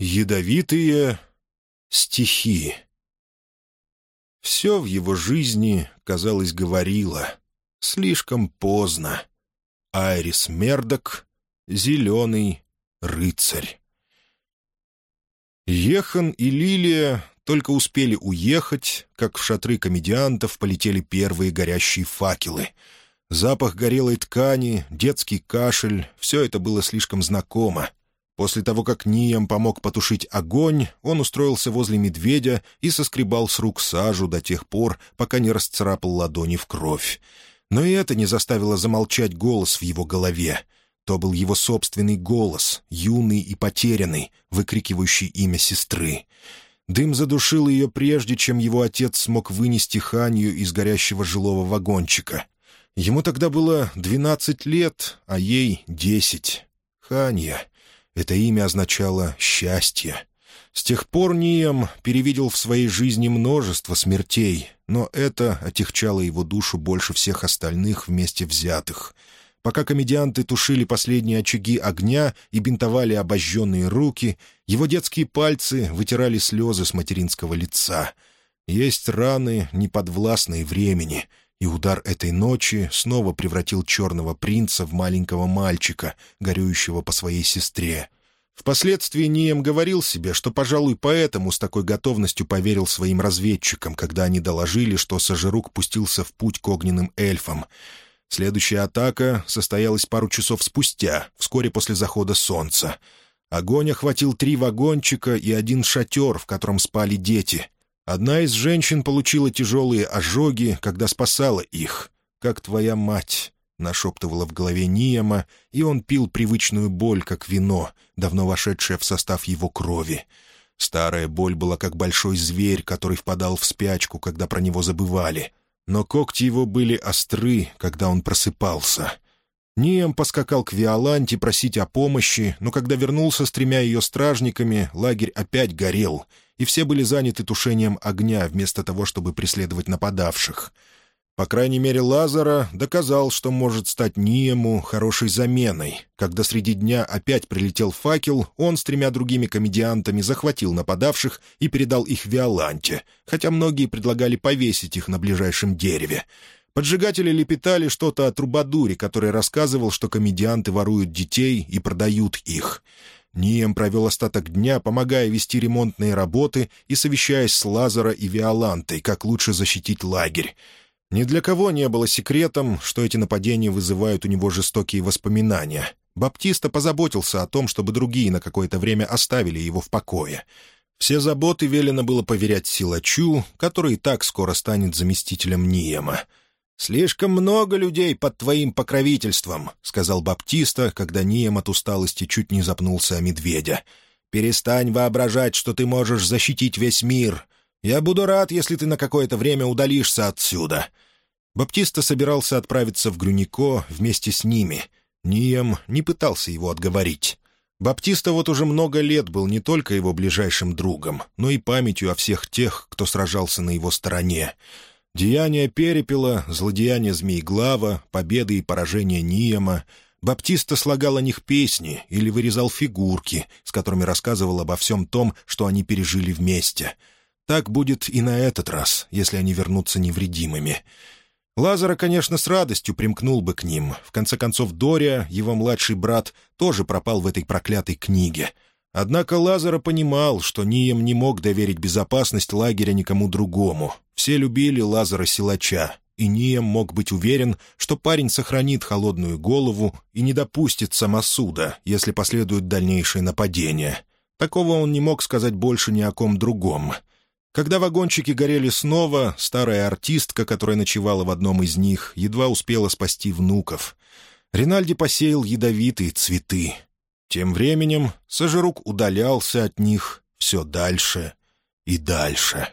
Ядовитые стихи. Все в его жизни, казалось, говорило. Слишком поздно. Айрис Мердок, зеленый рыцарь. Ехан и Лилия только успели уехать, как в шатры комедиантов полетели первые горящие факелы. Запах горелой ткани, детский кашель — все это было слишком знакомо. После того, как Ниям помог потушить огонь, он устроился возле медведя и соскребал с рук сажу до тех пор, пока не расцарапал ладони в кровь. Но и это не заставило замолчать голос в его голове. То был его собственный голос, юный и потерянный, выкрикивающий имя сестры. Дым задушил ее прежде, чем его отец смог вынести Ханью из горящего жилого вагончика. Ему тогда было двенадцать лет, а ей десять. Ханья. Это имя означало «счастье». С тех пор Нием перевидел в своей жизни множество смертей, но это отягчало его душу больше всех остальных вместе взятых. Пока комедианты тушили последние очаги огня и бинтовали обожженные руки, его детские пальцы вытирали слезы с материнского лица. Есть раны, неподвластные времени, и удар этой ночи снова превратил черного принца в маленького мальчика, горюющего по своей сестре. Впоследствии Нием говорил себе, что, пожалуй, поэтому с такой готовностью поверил своим разведчикам, когда они доложили, что Сажирук пустился в путь к огненным эльфам. Следующая атака состоялась пару часов спустя, вскоре после захода солнца. Огонь охватил три вагончика и один шатер, в котором спали дети — Одна из женщин получила тяжелые ожоги, когда спасала их. «Как твоя мать», — нашептывала в голове Ниема, и он пил привычную боль, как вино, давно вошедшее в состав его крови. Старая боль была как большой зверь, который впадал в спячку, когда про него забывали. Но когти его были остры, когда он просыпался. Нием поскакал к Виоланте просить о помощи, но когда вернулся с тремя ее стражниками, лагерь опять горел — и все были заняты тушением огня вместо того, чтобы преследовать нападавших. По крайней мере, Лазара доказал, что может стать Ниему хорошей заменой. Когда среди дня опять прилетел факел, он с тремя другими комедиантами захватил нападавших и передал их Виоланте, хотя многие предлагали повесить их на ближайшем дереве. Поджигатели лепетали что-то о Трубадуре, который рассказывал, что комедианты воруют детей и продают их — Нием провел остаток дня, помогая вести ремонтные работы и совещаясь с Лазара и Виолантой, как лучше защитить лагерь. Ни для кого не было секретом, что эти нападения вызывают у него жестокие воспоминания. Баптиста позаботился о том, чтобы другие на какое-то время оставили его в покое. Все заботы велено было поверять силачу, который и так скоро станет заместителем Ниема — «Слишком много людей под твоим покровительством», — сказал Баптиста, когда Нием от усталости чуть не запнулся о медведя. «Перестань воображать, что ты можешь защитить весь мир. Я буду рад, если ты на какое-то время удалишься отсюда». Баптиста собирался отправиться в Грюнико вместе с ними. Нием не пытался его отговорить. Баптиста вот уже много лет был не только его ближайшим другом, но и памятью о всех тех, кто сражался на его стороне. Деяния Перепела, злодеяния Змееглава, победы и поражения Ниема. Баптиста слагал о них песни или вырезал фигурки, с которыми рассказывал обо всем том, что они пережили вместе. Так будет и на этот раз, если они вернутся невредимыми. Лазара, конечно, с радостью примкнул бы к ним. В конце концов, Дория, его младший брат, тоже пропал в этой проклятой книге — Однако Лазара понимал, что Нием не мог доверить безопасность лагеря никому другому. Все любили Лазара-силача, и Нием мог быть уверен, что парень сохранит холодную голову и не допустит самосуда, если последуют дальнейшие нападения. Такого он не мог сказать больше ни о ком другом. Когда вагончики горели снова, старая артистка, которая ночевала в одном из них, едва успела спасти внуков. Ринальди посеял ядовитые цветы — тем временем Сажирук удалялся от них все дальше и дальше.